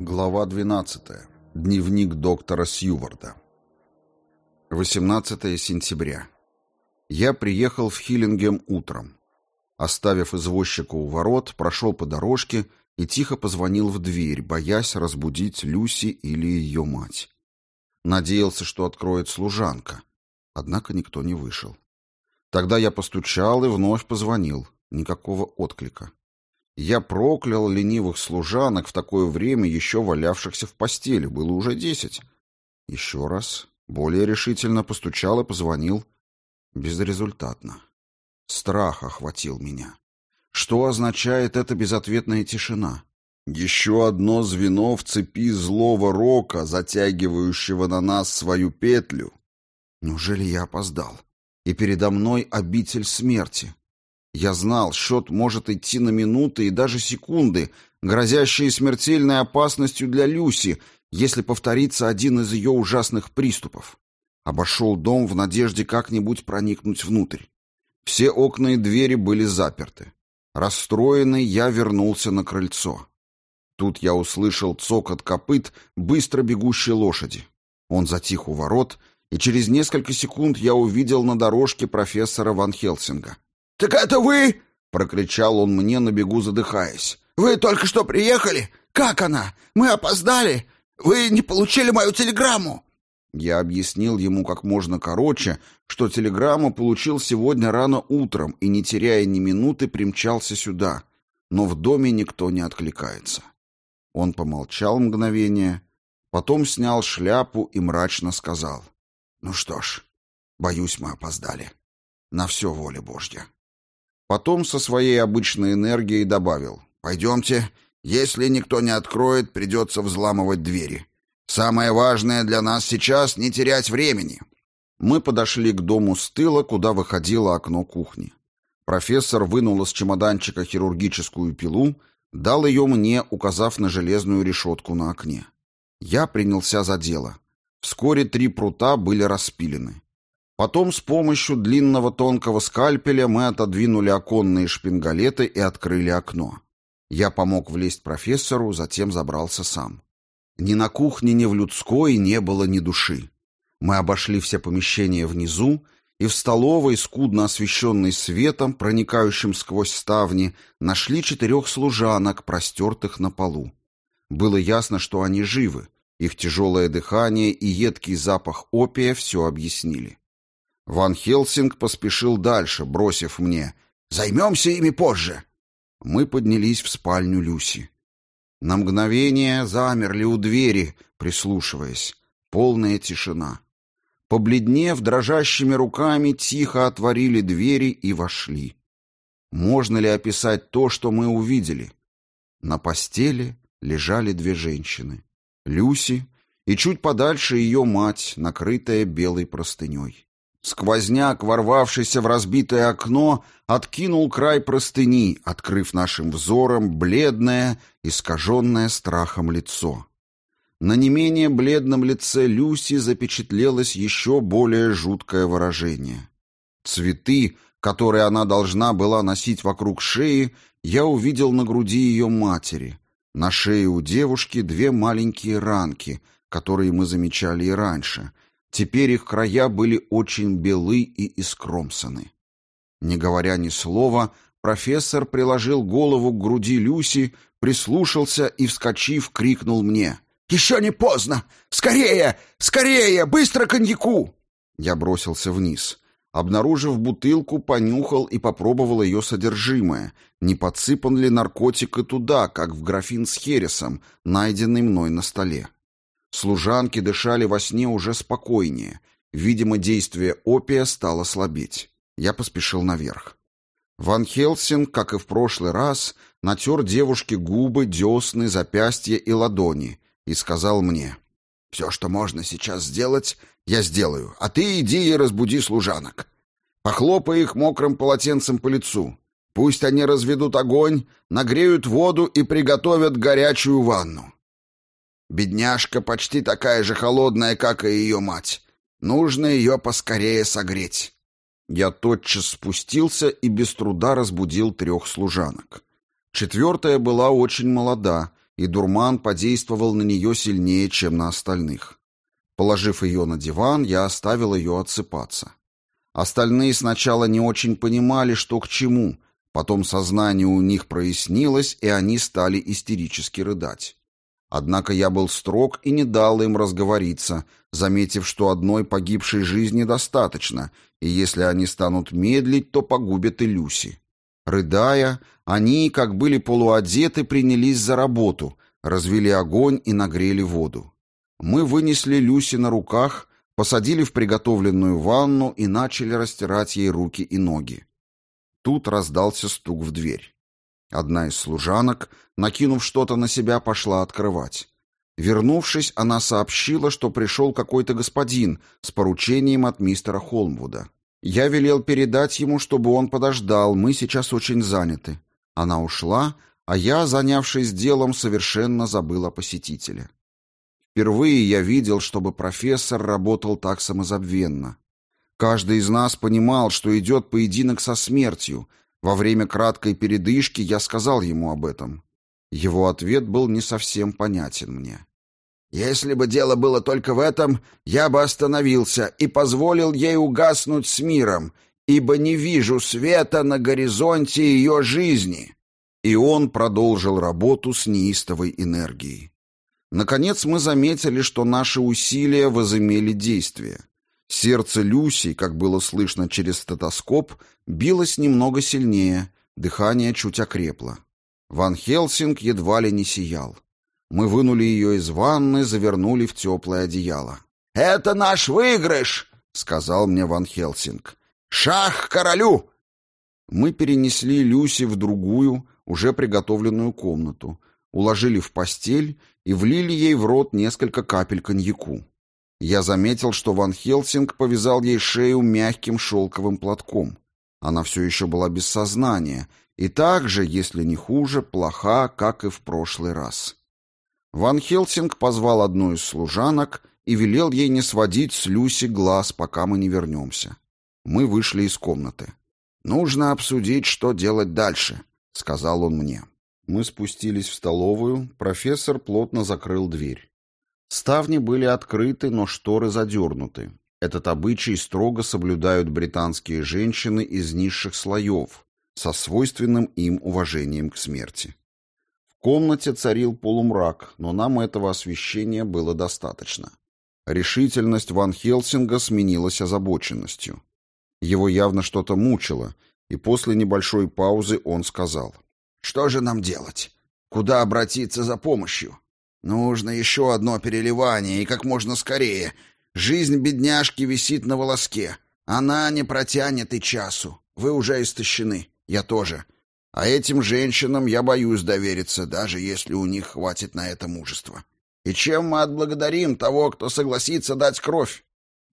Глава 12. Дневник доктора Сьюварда. 18 сентября. Я приехал в Хиллингем утром. Оставив извозчика у ворот, прошел по дорожке и тихо позвонил в дверь, боясь разбудить Люси или ее мать. Надеялся, что откроет служанка. Однако никто не вышел. Тогда я постучал и вновь позвонил. Никакого отклика. Я проклял ленивых служанок в такое время, еще валявшихся в постели. Было уже десять. Еще раз, более решительно постучал и позвонил. Безрезультатно. Страх охватил меня. Что означает эта безответная тишина? Еще одно звено в цепи злого рока, затягивающего на нас свою петлю. Неужели я опоздал? И передо мной обитель смерти. Я знал, счет может идти на минуты и даже секунды, грозящие смертельной опасностью для Люси, если повторится один из ее ужасных приступов. Обошел дом в надежде как-нибудь проникнуть внутрь. Все окна и двери были заперты. Расстроенный, я вернулся на крыльцо. Тут я услышал цокот копыт быстро бегущей лошади. Он затих у ворот, и через несколько секунд я увидел на дорожке профессора Ван Хелсинга. «Так это вы?» — прокричал он мне на бегу, задыхаясь. «Вы только что приехали? Как она? Мы опоздали? Вы не получили мою телеграмму?» Я объяснил ему как можно короче, что телеграмму получил сегодня рано утром и, не теряя ни минуты, примчался сюда, но в доме никто не откликается. Он помолчал мгновение, потом снял шляпу и мрачно сказал. «Ну что ж, боюсь, мы опоздали. На все воля Божья». Потом со своей обычной энергией добавил. «Пойдемте. Если никто не откроет, придется взламывать двери. Самое важное для нас сейчас — не терять времени». Мы подошли к дому с тыла, куда выходило окно кухни. Профессор вынул из чемоданчика хирургическую пилу, дал ее мне, указав на железную решетку на окне. Я принялся за дело. Вскоре три прута были распилены. Потом с помощью длинного тонкого скальпеля мы отодвинули оконные шпингалеты и открыли окно. Я помог влезть профессору, затем забрался сам. Ни на кухне, ни в людской не было ни души. Мы обошли все помещения внизу, и в столовой, скудно освещенной светом, проникающим сквозь ставни, нашли четырех служанок, простертых на полу. Было ясно, что они живы. Их тяжелое дыхание и едкий запах опия все объяснили. Ван Хелсинг поспешил дальше, бросив мне «Займемся ими позже». Мы поднялись в спальню Люси. На мгновение замерли у двери, прислушиваясь. Полная тишина. Побледнев, дрожащими руками тихо отворили двери и вошли. Можно ли описать то, что мы увидели? На постели лежали две женщины. Люси и чуть подальше ее мать, накрытая белой простыней. Сквозняк, ворвавшийся в разбитое окно, откинул край простыни, открыв нашим взором бледное, искаженное страхом лицо. На не менее бледном лице Люси запечатлелось еще более жуткое выражение. Цветы, которые она должна была носить вокруг шеи, я увидел на груди ее матери. На шее у девушки две маленькие ранки, которые мы замечали и раньше — Теперь их края были очень белы и искромсаны. Не говоря ни слова, профессор приложил голову к груди Люси, прислушался и, вскочив, крикнул мне. «Еще не поздно! Скорее! Скорее! Быстро коньяку!» Я бросился вниз. Обнаружив бутылку, понюхал и попробовал ее содержимое, не подсыпан ли наркотик и туда, как в графин с хересом, найденный мной на столе. Служанки дышали во сне уже спокойнее. Видимо, действие опия стало слабеть. Я поспешил наверх. Ван Хелсинг, как и в прошлый раз, натер девушке губы, десны, запястья и ладони и сказал мне, «Все, что можно сейчас сделать, я сделаю, а ты иди и разбуди служанок. Похлопай их мокрым полотенцем по лицу. Пусть они разведут огонь, нагреют воду и приготовят горячую ванну. Бедняжка почти такая же холодная, как и ее мать. Нужно ее поскорее согреть. Я тотчас спустился и без труда разбудил трех служанок. Четвертая была очень молода, и дурман подействовал на нее сильнее, чем на остальных. Положив ее на диван, я оставил ее отсыпаться. Остальные сначала не очень понимали, что к чему, потом сознание у них прояснилось, и они стали истерически рыдать. Однако я был строг и не дал им разговориться, заметив, что одной погибшей жизни достаточно, и если они станут медлить, то погубят и Люси. Рыдая, они, как были полуодеты, принялись за работу, развели огонь и нагрели воду. Мы вынесли Люси на руках, посадили в приготовленную ванну и начали растирать ей руки и ноги. Тут раздался стук в дверь. Одна из служанок, накинув что-то на себя, пошла открывать. Вернувшись, она сообщила, что пришел какой-то господин с поручением от мистера Холмвуда. Я велел передать ему, чтобы он подождал, мы сейчас очень заняты. Она ушла, а я, занявшись делом, совершенно забыл о посетителе. Впервые я видел, чтобы профессор работал так самозабвенно. Каждый из нас понимал, что идет поединок со смертью. Во время краткой передышки я сказал ему об этом. Его ответ был не совсем понятен мне. «Если бы дело было только в этом, я бы остановился и позволил ей угаснуть с миром, ибо не вижу света на горизонте ее жизни». И он продолжил работу с неистовой энергией. Наконец мы заметили, что наши усилия возымели действие. Сердце Люси, как было слышно через стетоскоп, билось немного сильнее, дыхание чуть окрепло. Ван Хелсинг едва ли не сиял. Мы вынули ее из ванны, завернули в теплое одеяло. «Это наш выигрыш!» — сказал мне Ван Хелсинг. «Шах королю!» Мы перенесли Люси в другую, уже приготовленную комнату, уложили в постель и влили ей в рот несколько капель коньяку. Я заметил, что Ван Хелсинг повязал ей шею мягким шелковым платком. Она все еще была без сознания и так же, если не хуже, плоха, как и в прошлый раз. Ван Хелсинг позвал одну из служанок и велел ей не сводить с Люси глаз, пока мы не вернемся. Мы вышли из комнаты. «Нужно обсудить, что делать дальше», — сказал он мне. Мы спустились в столовую, профессор плотно закрыл дверь. Ставни были открыты, но шторы задернуты. Этот обычай строго соблюдают британские женщины из низших слоев, со свойственным им уважением к смерти. В комнате царил полумрак, но нам этого освещения было достаточно. Решительность Ван Хелсинга сменилась озабоченностью. Его явно что-то мучило, и после небольшой паузы он сказал — что же нам делать? Куда обратиться за помощью? Нужно еще одно переливание, и как можно скорее. Жизнь бедняжки висит на волоске. Она не протянет и часу. Вы уже истощены. Я тоже. А этим женщинам я боюсь довериться, даже если у них хватит на это мужества. И чем мы отблагодарим того, кто согласится дать кровь?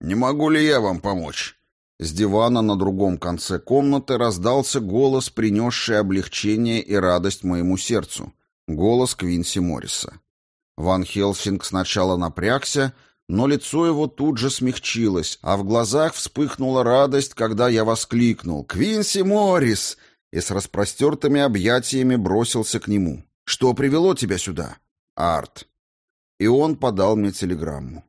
Не могу ли я вам помочь? С дивана на другом конце комнаты раздался голос, принесший облегчение и радость моему сердцу. Голос Квинси Морриса. Ван Хелсинг сначала напрягся, но лицо его тут же смягчилось, а в глазах вспыхнула радость, когда я воскликнул «Квинси Моррис!» и с распростертыми объятиями бросился к нему. «Что привело тебя сюда?» «Арт». И он подал мне телеграмму.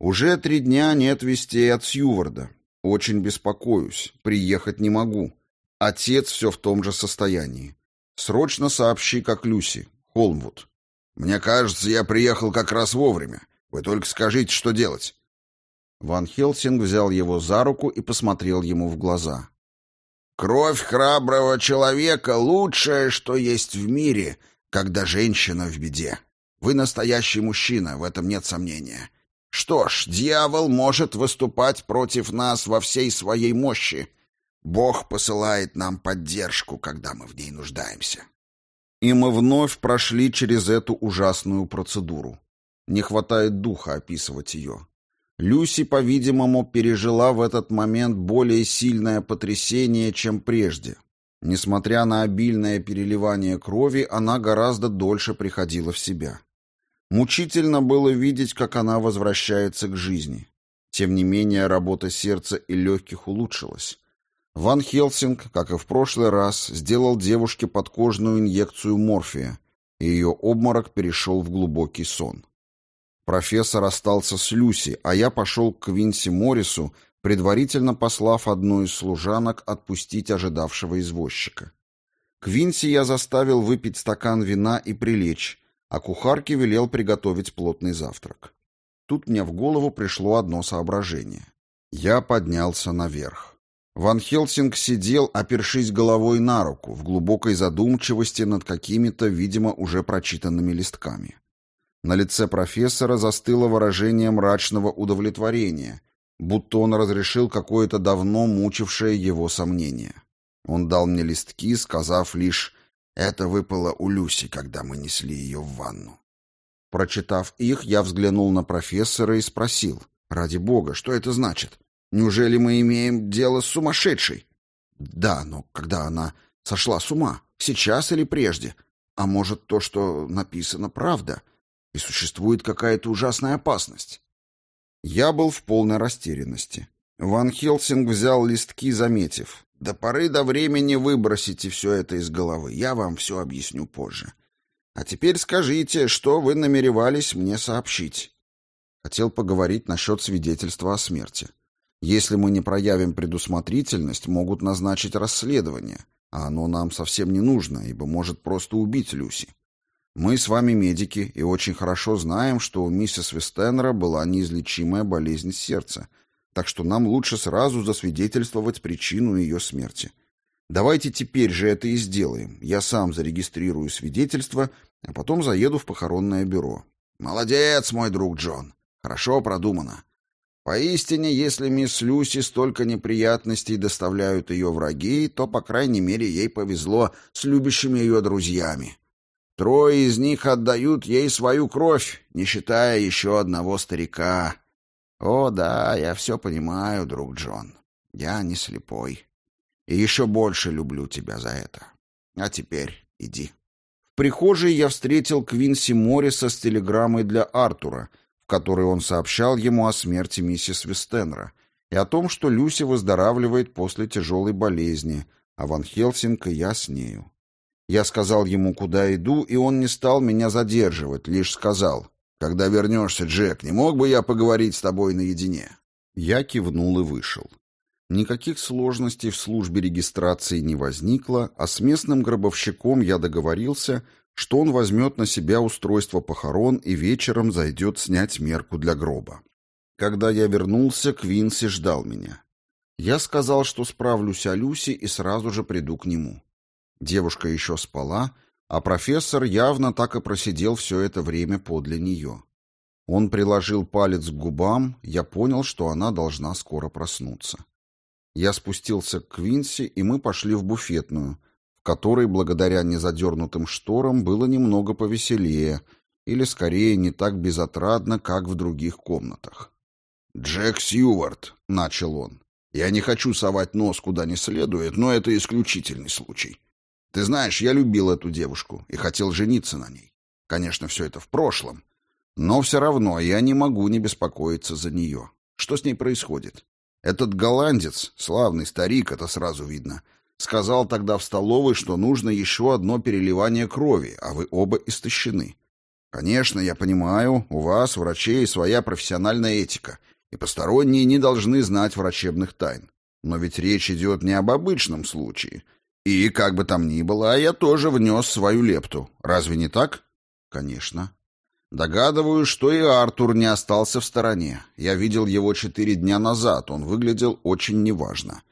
«Уже три дня нет вестей от Сьюварда. Очень беспокоюсь. Приехать не могу. Отец все в том же состоянии. Срочно сообщи, как Люси. Холмвуд. Мне кажется, я приехал как раз вовремя. Вы только скажите, что делать. Ван Хелсинг взял его за руку и посмотрел ему в глаза. «Кровь храброго человека — лучшее, что есть в мире, когда женщина в беде. Вы настоящий мужчина, в этом нет сомнения. Что ж, дьявол может выступать против нас во всей своей мощи. Бог посылает нам поддержку, когда мы в ней нуждаемся. И мы вновь прошли через эту ужасную процедуру. Не хватает духа описывать ее. Люси, по-видимому, пережила в этот момент более сильное потрясение, чем прежде. Несмотря на обильное переливание крови, она гораздо дольше приходила в себя. Мучительно было видеть, как она возвращается к жизни. Тем не менее, работа сердца и легких улучшилась. Ван Хелсинг, как и в прошлый раз, сделал девушке подкожную инъекцию морфия, и ее обморок перешел в глубокий сон. Профессор остался с Люси, а я пошел к Квинси Моррису, предварительно послав одну из служанок отпустить ожидавшего извозчика. Квинси я заставил выпить стакан вина и прилечь, а кухарке велел приготовить плотный завтрак. Тут мне в голову пришло одно соображение. Я поднялся наверх. Ван Хелсинг сидел, опершись головой на руку, в глубокой задумчивости над какими-то, видимо, уже прочитанными листками. На лице профессора застыло выражение мрачного удовлетворения, будто он разрешил какое-то давно мучившее его сомнение. Он дал мне листки, сказав лишь «Это выпало у Люси, когда мы несли ее в ванну». Прочитав их, я взглянул на профессора и спросил «Ради бога, что это значит? Неужели мы имеем дело с сумасшедшей?» «Да, но когда она сошла с ума? Сейчас или прежде? А может, то, что написано, правда?» и существует какая-то ужасная опасность. Я был в полной растерянности. Ван Хелсинг взял листки, заметив. «До поры до времени выбросите все это из головы. Я вам все объясню позже. А теперь скажите, что вы намеревались мне сообщить?» Хотел поговорить насчет свидетельства о смерти. Если мы не проявим предусмотрительность, могут назначить расследование, а оно нам совсем не нужно, ибо может просто убить Люси. Мы с вами медики и очень хорошо знаем, что у миссис Вестенера была неизлечимая болезнь сердца, так что нам лучше сразу засвидетельствовать причину ее смерти. Давайте теперь же это и сделаем. Я сам зарегистрирую свидетельство, а потом заеду в похоронное бюро. Молодец, мой друг Джон. Хорошо продумано. Поистине, если мисс Люси столько неприятностей доставляют ее враги, то, по крайней мере, ей повезло с любящими ее друзьями. Трое из них отдают ей свою кровь, не считая еще одного старика. О, да, я все понимаю, друг Джон. Я не слепой. И еще больше люблю тебя за это. А теперь иди. В прихожей я встретил Квинси Морриса с телеграммой для Артура, которой он сообщал ему о смерти миссис Вестенра и о том, что Люси выздоравливает после тяжелой болезни, а Ван Хелсинг и я с нею. Я сказал ему, куда иду, и он не стал меня задерживать, лишь сказал, «Когда вернешься, Джек, не мог бы я поговорить с тобой наедине?» Я кивнул и вышел. Никаких сложностей в службе регистрации не возникло, а с местным гробовщиком я договорился, что он возьмет на себя устройство похорон и вечером зайдет снять мерку для гроба. Когда я вернулся, Квинси ждал меня. Я сказал, что справлюсь о Люси и сразу же приду к нему. Девушка еще спала, а профессор явно так и просидел все это время подле нее. Он приложил палец к губам, я понял, что она должна скоро проснуться. Я спустился к Квинси, и мы пошли в буфетную, которой, благодаря незадернутым шторам, было немного повеселее, или, скорее, не так безотрадно, как в других комнатах. «Джек Сьюарт», — начал он, — «я не хочу совать нос куда не следует, но это исключительный случай. Ты знаешь, я любил эту девушку и хотел жениться на ней. Конечно, все это в прошлом. Но все равно я не могу не беспокоиться за нее. Что с ней происходит? Этот голландец, славный старик, это сразу видно, сказал тогда в столовой, что нужно еще одно переливание крови, а вы оба истощены. Конечно, я понимаю, у вас, врачей, своя профессиональная этика, и посторонние не должны знать врачебных тайн. Но ведь речь идет не об обычном случае, и, как бы там ни было, я тоже внес свою лепту. Разве не так? Конечно. Догадываюсь, что и Артур не остался в стороне. Я видел его четыре дня назад, он выглядел очень неважно.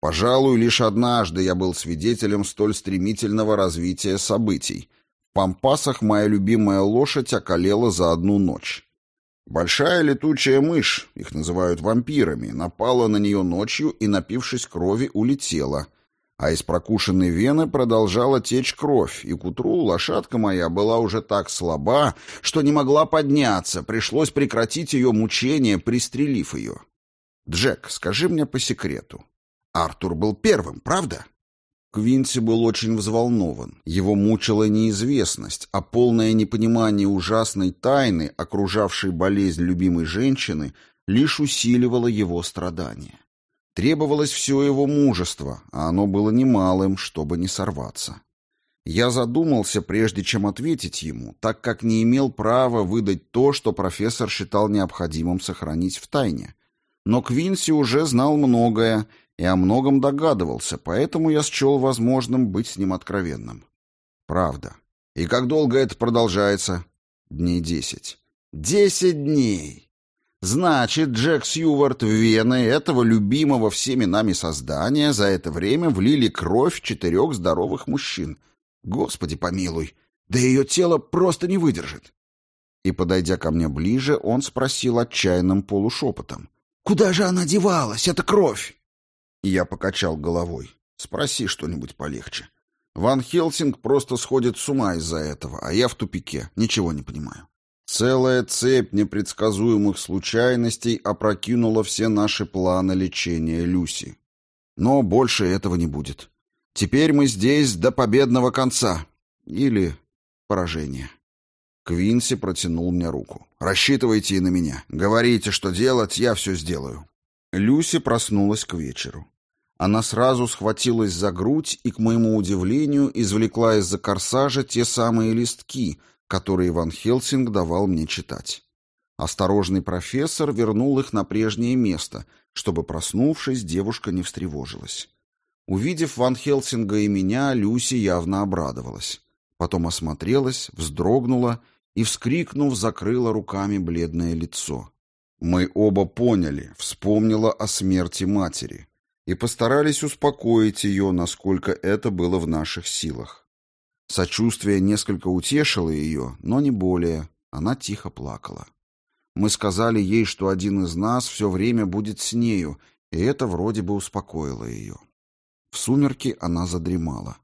Пожалуй, лишь однажды я был свидетелем столь стремительного развития событий. В Пампасах моя любимая лошадь околела за одну ночь. Большая летучая мышь, их называют вампирами, напала на нее ночью и, напившись крови, улетела — а из прокушенной вены продолжала течь кровь, и к утру лошадка моя была уже так слаба, что не могла подняться, пришлось прекратить ее мучение, пристрелив ее. «Джек, скажи мне по секрету. Артур был первым, правда?» Квинси был очень взволнован. Его мучила неизвестность, а полное непонимание ужасной тайны, окружавшей болезнь любимой женщины, лишь усиливало его страдания. Требовалось все его мужество, а оно было немалым, чтобы не сорваться. Я задумался, прежде чем ответить ему, так как не имел права выдать то, что профессор считал необходимым сохранить в тайне. Но Квинси уже знал многое и о многом догадывался, поэтому я счел возможным быть с ним откровенным. Правда. И как долго это продолжается? Дней десять. Десять дней! Значит, Джек Сьювард в вены этого любимого всеми нами создания за это время влили кровь четырех здоровых мужчин. Господи помилуй, да ее тело просто не выдержит. И, подойдя ко мне ближе, он спросил отчаянным полушепотом. «Куда же она девалась, эта кровь?» Я покачал головой. «Спроси что-нибудь полегче. Ван Хелсинг просто сходит с ума из-за этого, а я в тупике, ничего не понимаю». Целая цепь непредсказуемых случайностей опрокинула все наши планы лечения Люси. Но больше этого не будет. Теперь мы здесь до победного конца. Или поражения. Квинси протянул мне руку. «Рассчитывайте и на меня. Говорите, что делать, я все сделаю». Люси проснулась к вечеру. Она сразу схватилась за грудь и, к моему удивлению, извлекла из-за корсажа те самые листки, которые Ван Хелсинг давал мне читать. Осторожный профессор вернул их на прежнее место, чтобы, проснувшись, девушка не встревожилась. Увидев Ван Хелсинга и меня, Люси явно обрадовалась. Потом осмотрелась, вздрогнула и, вскрикнув, закрыла руками бледное лицо. Мы оба поняли, вспомнила о смерти матери и постарались успокоить ее, насколько это было в наших силах. Сочувствие несколько утешило ее, но не более. Она тихо плакала. Мы сказали ей, что один из нас все время будет с нею, и это вроде бы успокоило ее. В сумерки она задремала.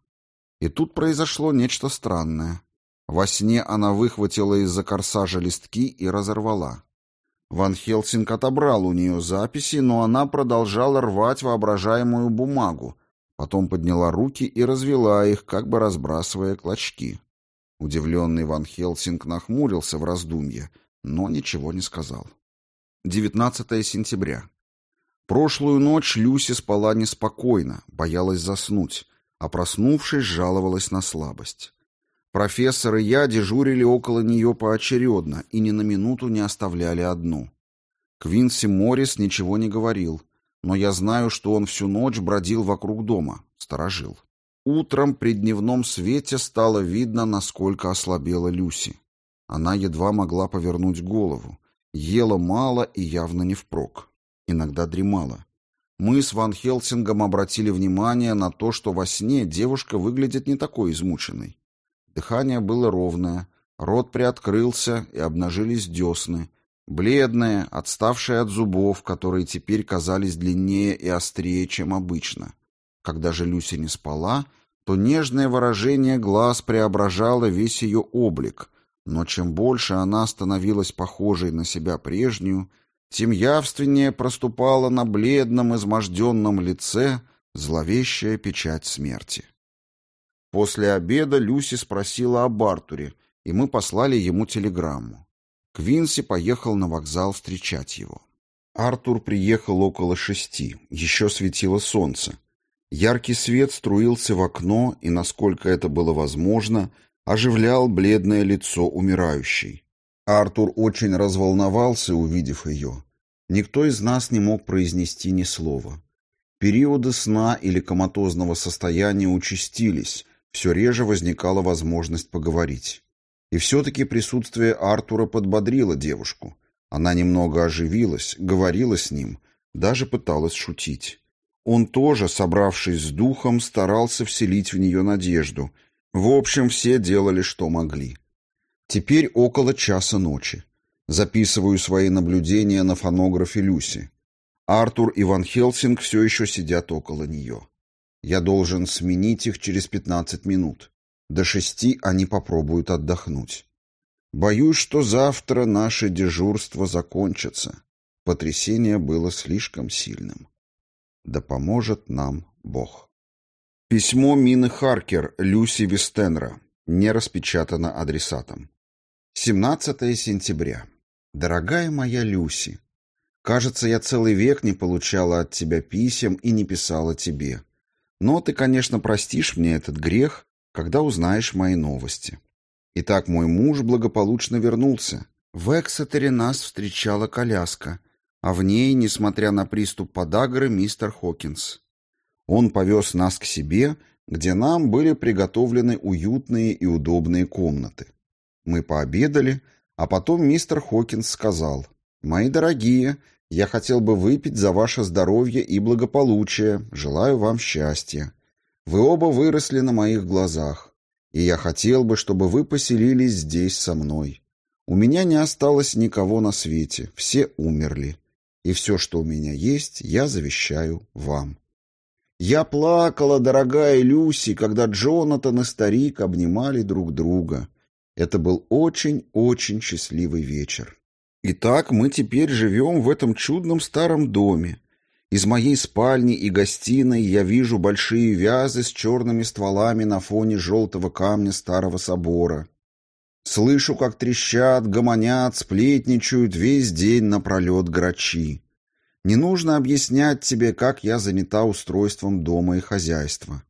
И тут произошло нечто странное. Во сне она выхватила из-за корсажа листки и разорвала. Ван Хелсинг отобрал у нее записи, но она продолжала рвать воображаемую бумагу, Потом подняла руки и развела их, как бы разбрасывая клочки. Удивленный Ван Хелсинг нахмурился в раздумье, но ничего не сказал. 19 сентября. Прошлую ночь Люси спала неспокойно, боялась заснуть, а проснувшись, жаловалась на слабость. Профессор и я дежурили около нее поочередно и ни на минуту не оставляли одну. Квинси Моррис ничего не говорил, но я знаю, что он всю ночь бродил вокруг дома, сторожил. Утром при дневном свете стало видно, насколько ослабела Люси. Она едва могла повернуть голову, ела мало и явно не впрок. Иногда дремала. Мы с Ван Хелсингом обратили внимание на то, что во сне девушка выглядит не такой измученной. Дыхание было ровное, рот приоткрылся и обнажились десны, Бледная, отставшая от зубов, которые теперь казались длиннее и острее, чем обычно. Когда же Люся не спала, то нежное выражение глаз преображало весь ее облик, но чем больше она становилась похожей на себя прежнюю, тем явственнее проступала на бледном, изможденном лице зловещая печать смерти. После обеда Люси спросила об Артуре, и мы послали ему телеграмму. Квинси поехал на вокзал встречать его. Артур приехал около шести, еще светило солнце. Яркий свет струился в окно и, насколько это было возможно, оживлял бледное лицо умирающей. Артур очень разволновался, увидев ее. Никто из нас не мог произнести ни слова. Периоды сна или коматозного состояния участились, все реже возникала возможность поговорить. И все-таки присутствие Артура подбодрило девушку. Она немного оживилась, говорила с ним, даже пыталась шутить. Он тоже, собравшись с духом, старался вселить в нее надежду. В общем, все делали, что могли. Теперь около часа ночи. Записываю свои наблюдения на фонографе Люси. Артур и Ван Хелсинг все еще сидят около нее. Я должен сменить их через пятнадцать минут. До шести они попробуют отдохнуть. Боюсь, что завтра наше дежурство закончится. Потрясение было слишком сильным. Да поможет нам Бог. Письмо Мины Харкер Люси Вестенра. Не распечатано адресатом. 17 сентября. Дорогая моя Люси, кажется, я целый век не получала от тебя писем и не писала тебе. Но ты, конечно, простишь мне этот грех, когда узнаешь мои новости. Итак, мой муж благополучно вернулся. В Эксетере нас встречала коляска, а в ней, несмотря на приступ подагры, мистер Хокинс. Он повез нас к себе, где нам были приготовлены уютные и удобные комнаты. Мы пообедали, а потом мистер Хокинс сказал, «Мои дорогие, я хотел бы выпить за ваше здоровье и благополучие, желаю вам счастья. Вы оба выросли на моих глазах, и я хотел бы, чтобы вы поселились здесь со мной. У меня не осталось никого на свете, все умерли, и все, что у меня есть, я завещаю вам». Я плакала, дорогая Люси, когда Джонатан и старик обнимали друг друга. Это был очень-очень счастливый вечер. Итак, мы теперь живем в этом чудном старом доме. Из моей спальни и гостиной я вижу большие вязы с черными стволами на фоне желтого камня старого собора. Слышу, как трещат, гомонят, сплетничают весь день напролет грачи. Не нужно объяснять тебе, как я занята устройством дома и хозяйства.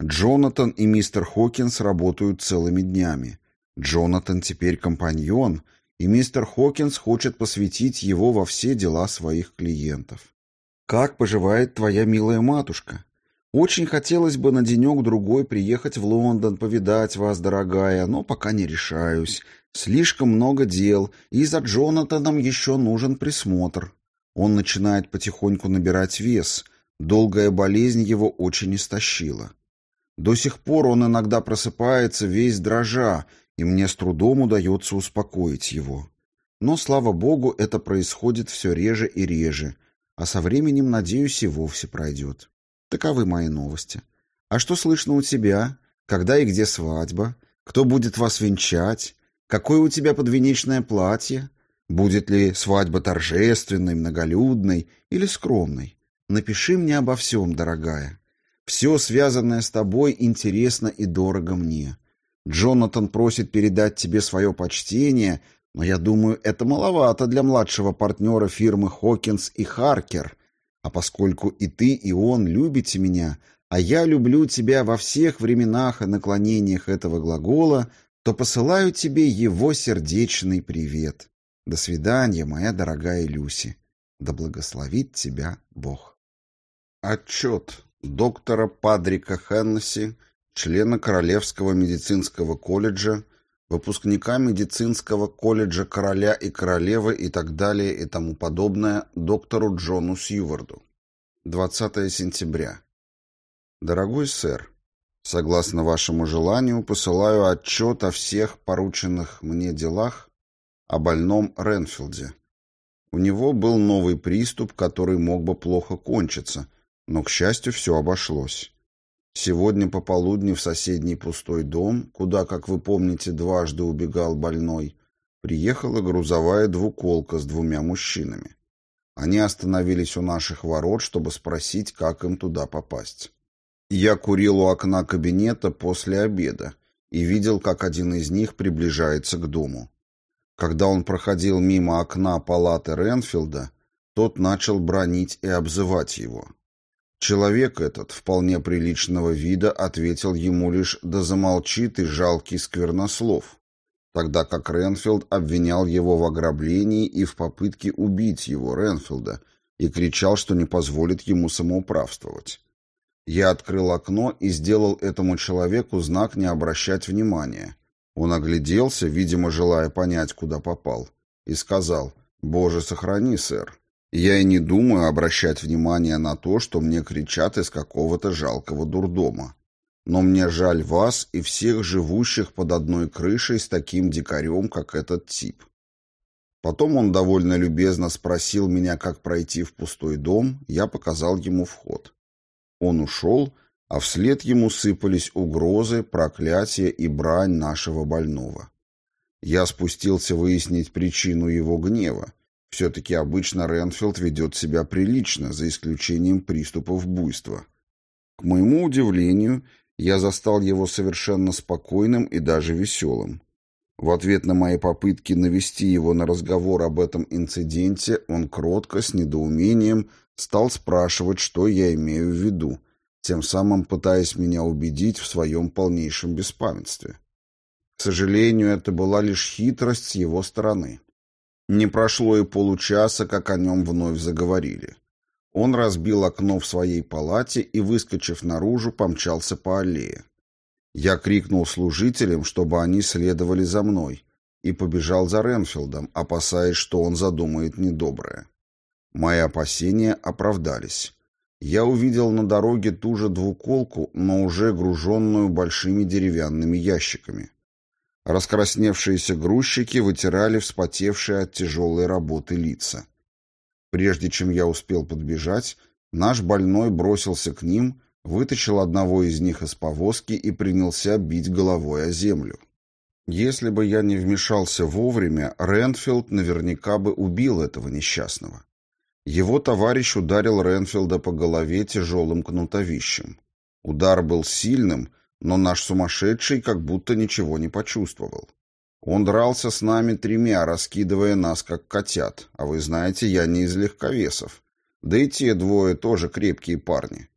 Джонатан и мистер Хокинс работают целыми днями. Джонатан теперь компаньон, и мистер Хокинс хочет посвятить его во все дела своих клиентов. Как поживает твоя милая матушка? Очень хотелось бы на денек-другой приехать в Лондон, повидать вас, дорогая, но пока не решаюсь. Слишком много дел, и за Джонатаном еще нужен присмотр. Он начинает потихоньку набирать вес, долгая болезнь его очень истощила. До сих пор он иногда просыпается весь дрожа, и мне с трудом удается успокоить его. Но, слава богу, это происходит все реже и реже, а со временем, надеюсь, и вовсе пройдет. Таковы мои новости. А что слышно у тебя? Когда и где свадьба? Кто будет вас венчать? Какое у тебя подвенечное платье? Будет ли свадьба торжественной, многолюдной или скромной? Напиши мне обо всем, дорогая. Все, связанное с тобой, интересно и дорого мне. Джонатан просит передать тебе свое почтение, но я думаю, это маловато для младшего партнера фирмы Хокинс и Харкер. А поскольку и ты, и он любите меня, а я люблю тебя во всех временах и наклонениях этого глагола, то посылаю тебе его сердечный привет. До свидания, моя дорогая Люси. Да благословит тебя Бог. Отчет доктора Падрика Хеннесси, члена Королевского медицинского колледжа, выпускника медицинского колледжа короля и королевы и так далее и тому подобное доктору Джону Сьюварду. 20 сентября. Дорогой сэр, согласно вашему желанию, посылаю отчет о всех порученных мне делах о больном Ренфилде. У него был новый приступ, который мог бы плохо кончиться, но, к счастью, все обошлось. Сегодня пополудни в соседний пустой дом, куда, как вы помните, дважды убегал больной, приехала грузовая двуколка с двумя мужчинами. Они остановились у наших ворот, чтобы спросить, как им туда попасть. Я курил у окна кабинета после обеда и видел, как один из них приближается к дому. Когда он проходил мимо окна палаты Ренфилда, тот начал бронить и обзывать его. Человек этот, вполне приличного вида, ответил ему лишь «да замолчи ты, жалкий сквернослов», тогда как Ренфилд обвинял его в ограблении и в попытке убить его, Ренфилда, и кричал, что не позволит ему самоуправствовать. Я открыл окно и сделал этому человеку знак не обращать внимания, он огляделся, видимо, желая понять, куда попал, и сказал, «Боже, сохрани, сэр. Я и не думаю обращать внимание на то, что мне кричат из какого-то жалкого дурдома. Но мне жаль вас и всех живущих под одной крышей с таким дикарем, как этот тип». Потом он довольно любезно спросил меня, как пройти в пустой дом, я показал ему вход. Он ушел, а вслед ему сыпались угрозы, проклятия и брань нашего больного. Я спустился выяснить причину его гнева. Все-таки обычно Ренфилд ведет себя прилично, за исключением приступов буйства. К моему удивлению, я застал его совершенно спокойным и даже веселым. В ответ на мои попытки навести его на разговор об этом инциденте, он кротко, с недоумением, стал спрашивать, что я имею в виду, тем самым пытаясь меня убедить в своем полнейшем беспамятстве. К сожалению, это была лишь хитрость с его стороны. Не прошло и получаса, как о нем вновь заговорили. Он разбил окно в своей палате и, выскочив наружу, помчался по аллее. Я крикнул служителям, чтобы они следовали за мной, и побежал за Ренфилдом, опасаясь, что он задумает недоброе. Мои опасения оправдались. Я увидел на дороге ту же двуколку, но уже груженную большими деревянными ящиками. Раскрасневшиеся грузчики вытирали вспотевшие от тяжелой работы лица. Прежде чем я успел подбежать, наш больной бросился к ним, вытащил одного из них из повозки и принялся бить головой о землю. Если бы я не вмешался вовремя, Ренфилд наверняка бы убил этого несчастного. Его товарищ ударил Ренфилда по голове тяжелым кнутовищем. Удар был сильным, но наш сумасшедший как будто ничего не почувствовал. Он дрался с нами тремя, раскидывая нас, как котят. А вы знаете, я не из легковесов. Да и те двое тоже крепкие парни.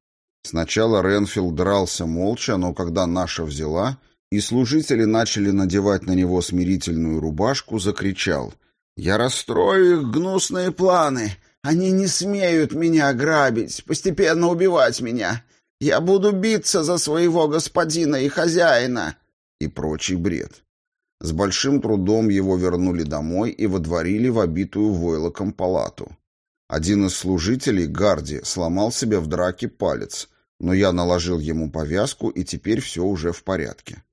Сначала Ренфилд дрался молча, но когда наша взяла, и служители начали надевать на него смирительную рубашку, закричал «Я расстрою их гнусные планы! Они не смеют меня грабить, постепенно убивать меня! Я буду биться за своего господина и хозяина!» и прочий бред. С большим трудом его вернули домой и водворили в обитую войлоком палату. Один из служителей, Гарди, сломал себе в драке палец, но я наложил ему повязку, и теперь все уже в порядке.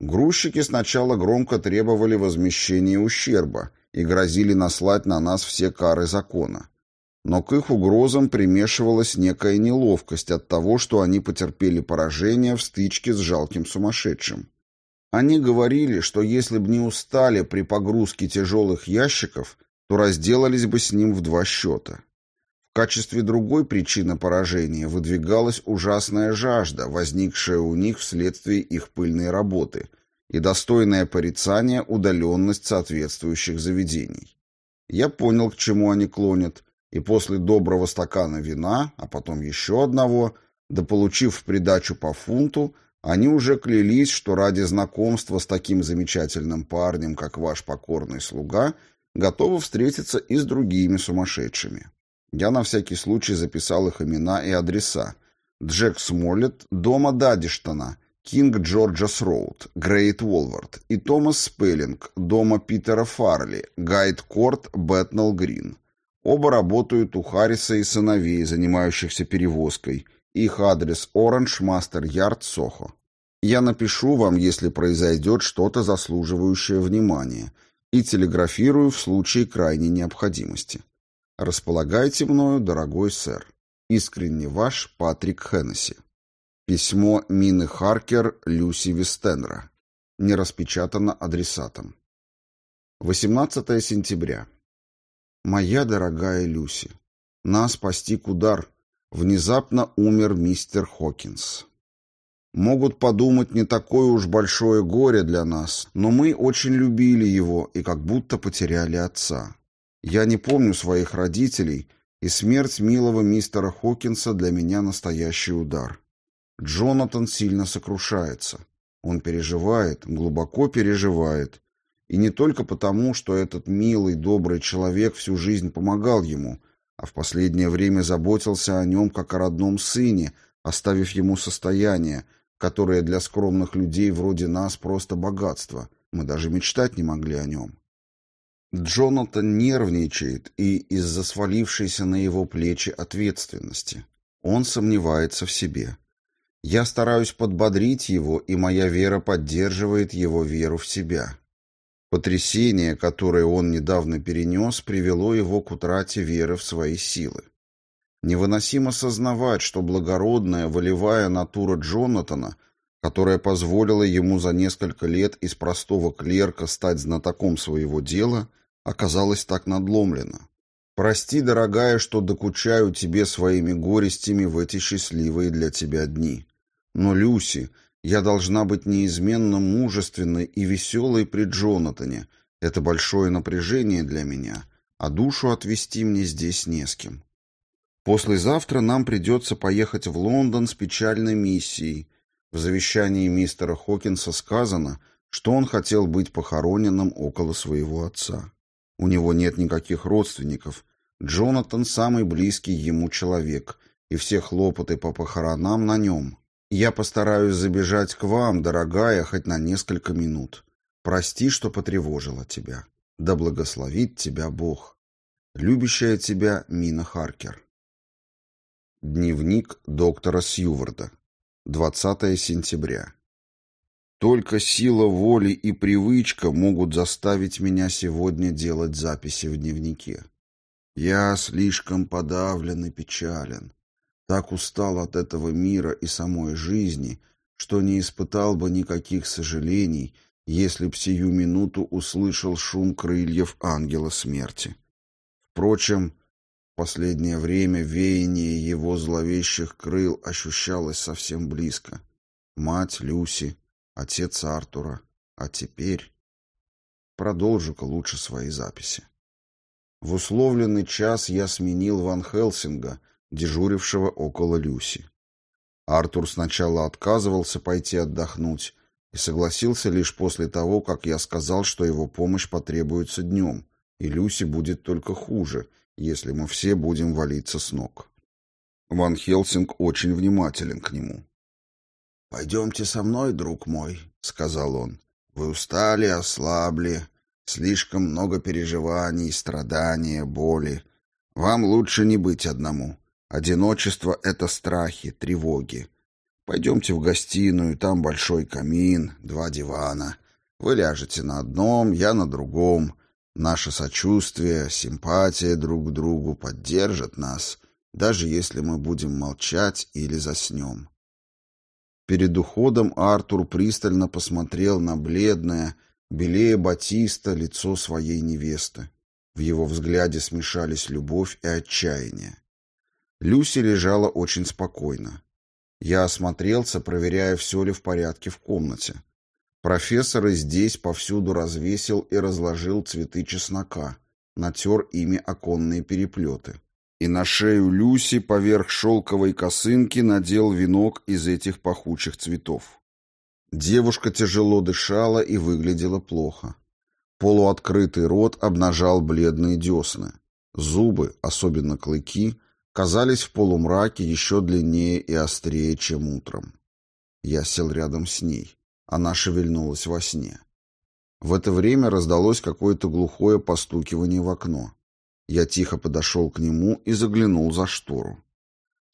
Грузчики сначала громко требовали возмещения ущерба и грозили наслать на нас все кары закона. Но к их угрозам примешивалась некая неловкость от того, что они потерпели поражение в стычке с жалким сумасшедшим. Они говорили, что если бы не устали при погрузке тяжелых ящиков, то разделались бы с ним в два счета. В качестве другой причины поражения выдвигалась ужасная жажда, возникшая у них вследствие их пыльной работы, и достойное порицание удаленность соответствующих заведений. Я понял, к чему они клонят, и после доброго стакана вина, а потом еще одного, да получив в придачу по фунту, они уже клялись, что ради знакомства с таким замечательным парнем, как ваш покорный слуга, готовы встретиться и с другими сумасшедшими. Я на всякий случай записал их имена и адреса. Джек Смоллет, дома Дадиштона, Кинг Джорджас Роуд, Грейт Волвард и Томас Спеллинг, дома Питера Фарли, Гайд Корт, Бэтнелл Грин. Оба работают у Харриса и сыновей, занимающихся перевозкой – их адрес Оранж Мастер Ярд Сохо. Я напишу вам, если произойдет что-то заслуживающее внимания, и телеграфирую в случае крайней необходимости. Располагайте мною, дорогой сэр. Искренне ваш Патрик Хеннесси. Письмо Мины Харкер Люси Вестенра. Не распечатано адресатом. 18 сентября. Моя дорогая Люси, нас постиг удар, Внезапно умер мистер Хокинс. Могут подумать, не такое уж большое горе для нас, но мы очень любили его и как будто потеряли отца. Я не помню своих родителей, и смерть милого мистера Хокинса для меня настоящий удар. Джонатан сильно сокрушается. Он переживает, глубоко переживает. И не только потому, что этот милый, добрый человек всю жизнь помогал ему, а в последнее время заботился о нем как о родном сыне, оставив ему состояние, которое для скромных людей вроде нас просто богатство. Мы даже мечтать не могли о нем. Джонатан нервничает и из-за свалившейся на его плечи ответственности. Он сомневается в себе. Я стараюсь подбодрить его, и моя вера поддерживает его веру в себя. Потрясение, которое он недавно перенес, привело его к утрате веры в свои силы. Невыносимо сознавать, что благородная, волевая натура Джонатана, которая позволила ему за несколько лет из простого клерка стать знатоком своего дела, оказалась так надломлена. Прости, дорогая, что докучаю тебе своими горестями в эти счастливые для тебя дни. Но, Люси, я должна быть неизменно мужественной и веселой при Джонатане. Это большое напряжение для меня, а душу отвести мне здесь не с кем. Послезавтра нам придется поехать в Лондон с печальной миссией. В завещании мистера Хокинса сказано, что он хотел быть похороненным около своего отца. У него нет никаких родственников. Джонатан самый близкий ему человек, и все хлопоты по похоронам на нем. Я постараюсь забежать к вам, дорогая, хоть на несколько минут. Прости, что потревожила тебя. Да благословит тебя Бог. Любящая тебя Мина Харкер. Дневник доктора Сьюварда. 20 сентября. Только сила воли и привычка могут заставить меня сегодня делать записи в дневнике. Я слишком подавлен и печален. Так устал от этого мира и самой жизни, что не испытал бы никаких сожалений, если б сию минуту услышал шум крыльев ангела смерти. Впрочем, в последнее время веяние его зловещих крыл ощущалось совсем близко. Мать Люси, отец Артура. А теперь... Продолжу-ка лучше свои записи. В условленный час я сменил Ван Хелсинга, дежурившего около Люси. Артур сначала отказывался пойти отдохнуть и согласился лишь после того, как я сказал, что его помощь потребуется днем, и Люси будет только хуже, если мы все будем валиться с ног. Ван Хелсинг очень внимателен к нему. «Пойдемте со мной, друг мой», — сказал он. «Вы устали, ослабли, слишком много переживаний, страдания, боли. Вам лучше не быть одному. Одиночество — это страхи, тревоги. Пойдемте в гостиную, там большой камин, два дивана. Вы ляжете на одном, я на другом. Наше сочувствие, симпатия друг к другу поддержат нас, даже если мы будем молчать или заснем. Перед уходом Артур пристально посмотрел на бледное, белее батиста лицо своей невесты. В его взгляде смешались любовь и отчаяние. Люси лежала очень спокойно. Я осмотрелся, проверяя, все ли в порядке в комнате. Профессор и здесь повсюду развесил и разложил цветы чеснока, натер ими оконные переплеты и на шею Люси поверх шелковой косынки надел венок из этих пахучих цветов. Девушка тяжело дышала и выглядела плохо. Полуоткрытый рот обнажал бледные десны. Зубы, особенно клыки, казались в полумраке еще длиннее и острее, чем утром. Я сел рядом с ней. Она шевельнулась во сне. В это время раздалось какое-то глухое постукивание в окно. Я тихо подошел к нему и заглянул за штору.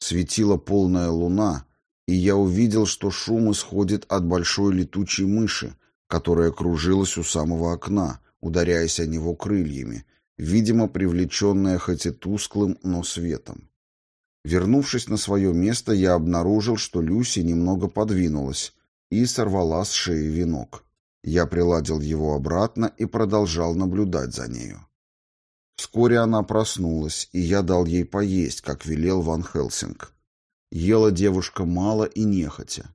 Светила полная луна, и я увидел, что шум исходит от большой летучей мыши, которая кружилась у самого окна, ударяясь о него крыльями, видимо, привлеченная хоть и тусклым, но светом. Вернувшись на свое место, я обнаружил, что Люси немного подвинулась и сорвала с шеи венок. Я приладил его обратно и продолжал наблюдать за нею. Вскоре она проснулась, и я дал ей поесть, как велел Ван Хелсинг. Ела девушка мало и нехотя.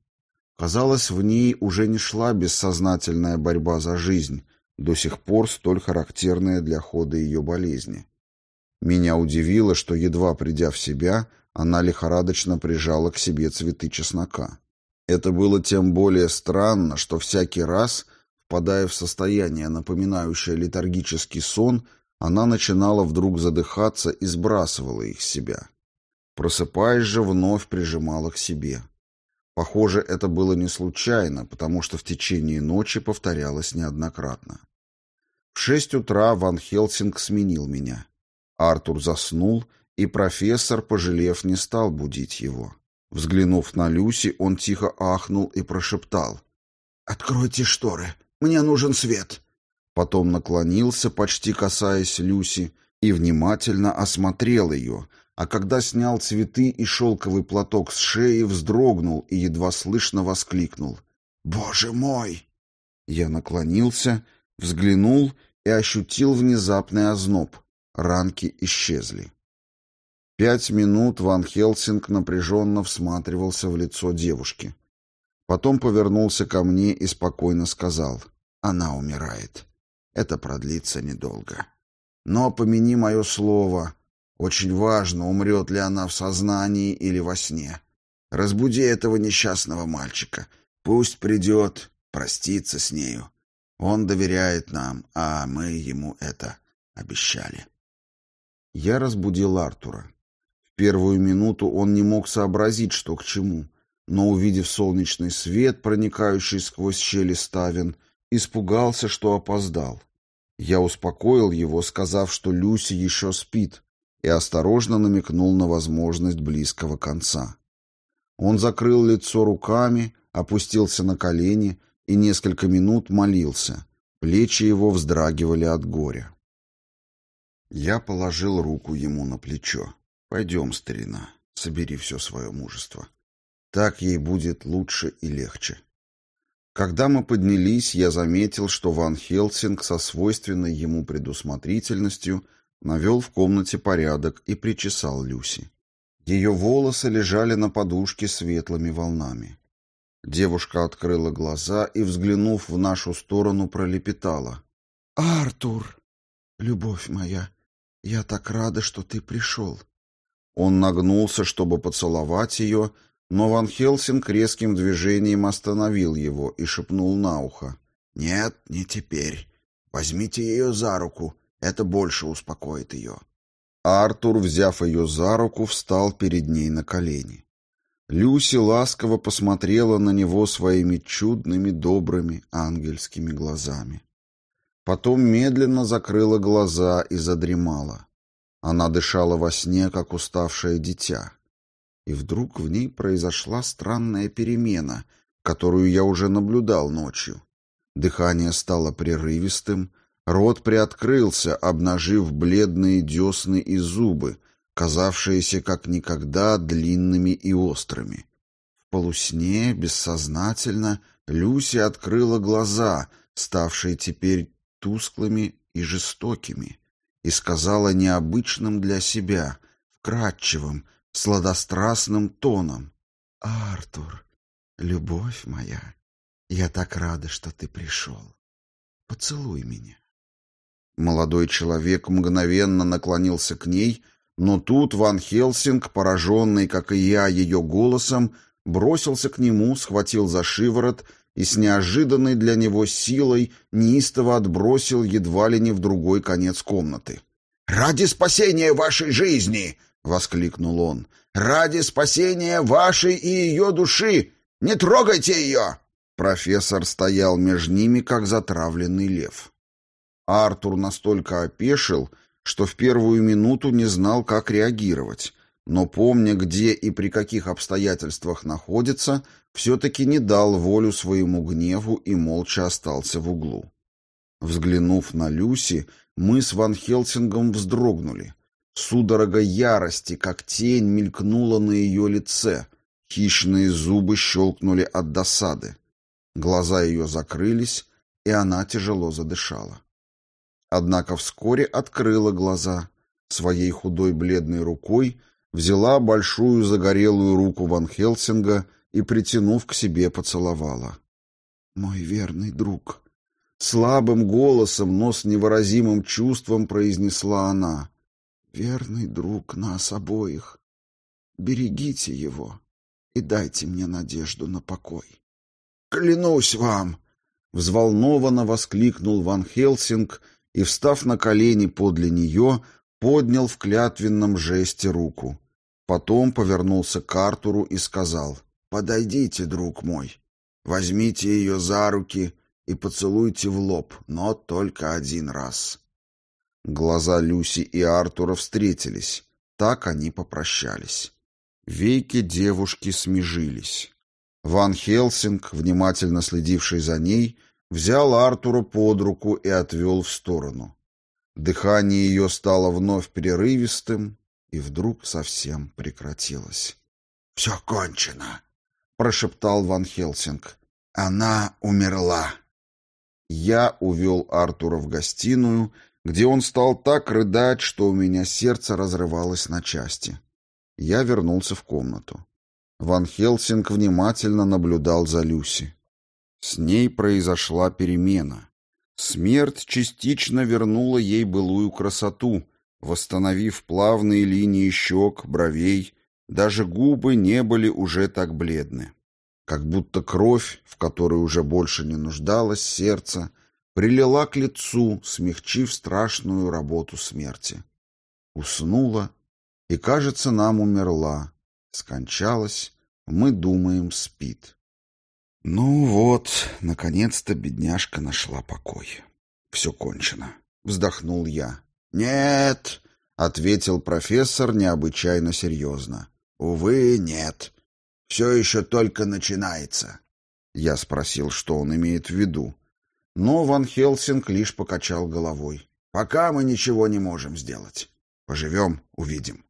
Казалось, в ней уже не шла бессознательная борьба за жизнь, до сих пор столь характерная для хода ее болезни. Меня удивило, что, едва придя в себя, она лихорадочно прижала к себе цветы чеснока. Это было тем более странно, что всякий раз, впадая в состояние, напоминающее летаргический сон, она начинала вдруг задыхаться и сбрасывала их с себя. Просыпаясь же, вновь прижимала к себе. Похоже, это было не случайно, потому что в течение ночи повторялось неоднократно. В шесть утра Ван Хелсинг сменил меня. Артур заснул, и профессор, пожалев, не стал будить его. Взглянув на Люси, он тихо ахнул и прошептал. «Откройте шторы, мне нужен свет». Потом наклонился, почти касаясь Люси, и внимательно осмотрел ее, а когда снял цветы и шелковый платок с шеи, вздрогнул и едва слышно воскликнул. «Боже мой!» Я наклонился, взглянул и ощутил внезапный озноб. Ранки исчезли. Пять минут Ван Хелсинг напряженно всматривался в лицо девушки. Потом повернулся ко мне и спокойно сказал «Она умирает». Это продлится недолго. Но помяни мое слово, Очень важно, умрет ли она в сознании или во сне. Разбуди этого несчастного мальчика. Пусть придет, проститься с нею. Он доверяет нам, а мы ему это обещали. Я разбудил Артура. В первую минуту он не мог сообразить, что к чему, но, увидев солнечный свет, проникающий сквозь щели ставен, испугался, что опоздал. Я успокоил его, сказав, что Люси еще спит, и осторожно намекнул на возможность близкого конца. Он закрыл лицо руками, опустился на колени и несколько минут молился. Плечи его вздрагивали от горя. Я положил руку ему на плечо. «Пойдем, старина, собери все свое мужество. Так ей будет лучше и легче». Когда мы поднялись, я заметил, что Ван Хелсинг со свойственной ему предусмотрительностью навел в комнате порядок и причесал Люси. Ее волосы лежали на подушке светлыми волнами. Девушка открыла глаза и, взглянув в нашу сторону, пролепетала. «Артур, любовь моя, я так рада, что ты пришел». Он нагнулся, чтобы поцеловать ее, но Ван Хелсинг резким движением остановил его и шепнул на ухо. «Нет, не теперь. Возьмите ее за руку, это больше успокоит ее». Артур, взяв ее за руку, встал перед ней на колени. Люси ласково посмотрела на него своими чудными, добрыми, ангельскими глазами. Потом медленно закрыла глаза и задремала. Она дышала во сне, как уставшее дитя. И вдруг в ней произошла странная перемена, которую я уже наблюдал ночью. Дыхание стало прерывистым, рот приоткрылся, обнажив бледные десны и зубы, казавшиеся как никогда длинными и острыми. В полусне, бессознательно, Люси открыла глаза, ставшие теперь тусклыми и жестокими, и сказала необычным для себя, вкрадчивым, сладострастным тоном. «Артур, любовь моя, я так рада, что ты пришел. Поцелуй меня». Молодой человек мгновенно наклонился к ней, но тут Ван Хелсинг, пораженный, как и я, ее голосом, бросился к нему, схватил за шиворот и с неожиданной для него силой неистово отбросил едва ли не в другой конец комнаты. «Ради спасения вашей жизни!» — воскликнул он. «Ради спасения вашей и ее души! Не трогайте ее!» Профессор стоял между ними, как затравленный лев. Артур настолько опешил, что в первую минуту не знал, как реагировать, но, помня, где и при каких обстоятельствах находится, все-таки не дал волю своему гневу и молча остался в углу. Взглянув на Люси, мы с Ван Хелсингом вздрогнули. Судорога ярости, как тень, мелькнула на ее лице. Хищные зубы щелкнули от досады. Глаза ее закрылись, и она тяжело задышала. Однако вскоре открыла глаза. Своей худой бледной рукой взяла большую загорелую руку Ван Хелсинга и, притянув к себе, поцеловала. «Мой верный друг!» Слабым голосом, но с невыразимым чувством произнесла она. «Верный друг нас обоих. Берегите его и дайте мне надежду на покой». «Клянусь вам!» — взволнованно воскликнул Ван Хелсинг и, встав на колени подле нее, поднял в клятвенном жесте руку. Потом повернулся к Артуру и сказал, «Подойдите, друг мой, возьмите ее за руки и поцелуйте в лоб, но только один раз». Глаза Люси и Артура встретились. Так они попрощались. Веки девушки смежились. Ван Хелсинг, внимательно следивший за ней, — взял Артура под руку и отвел в сторону. Дыхание ее стало вновь прерывистым и вдруг совсем прекратилось. «Все кончено», — прошептал Ван Хелсинг. «Она умерла». Я увел Артура в гостиную, где он стал так рыдать, что у меня сердце разрывалось на части. Я вернулся в комнату. Ван Хелсинг внимательно наблюдал за Люси. С ней произошла перемена. Смерть частично вернула ей былую красоту, Восстановив плавные линии щек, бровей, даже губы не были уже так бледны. Как будто кровь, в которой уже больше не нуждалось сердце, прилила к лицу, смягчив страшную работу смерти. Уснула и, кажется, нам умерла. Скончалась, мы думаем, спит. Ну вот, наконец-то бедняжка нашла покой. Все кончено. Вздохнул я. «Нет», — ответил профессор необычайно серьезно. «Увы, нет. Все еще только начинается». Я спросил, что он имеет в виду. Но Ван Хелсинг лишь покачал головой. «Пока мы ничего не можем сделать. Поживем — увидим».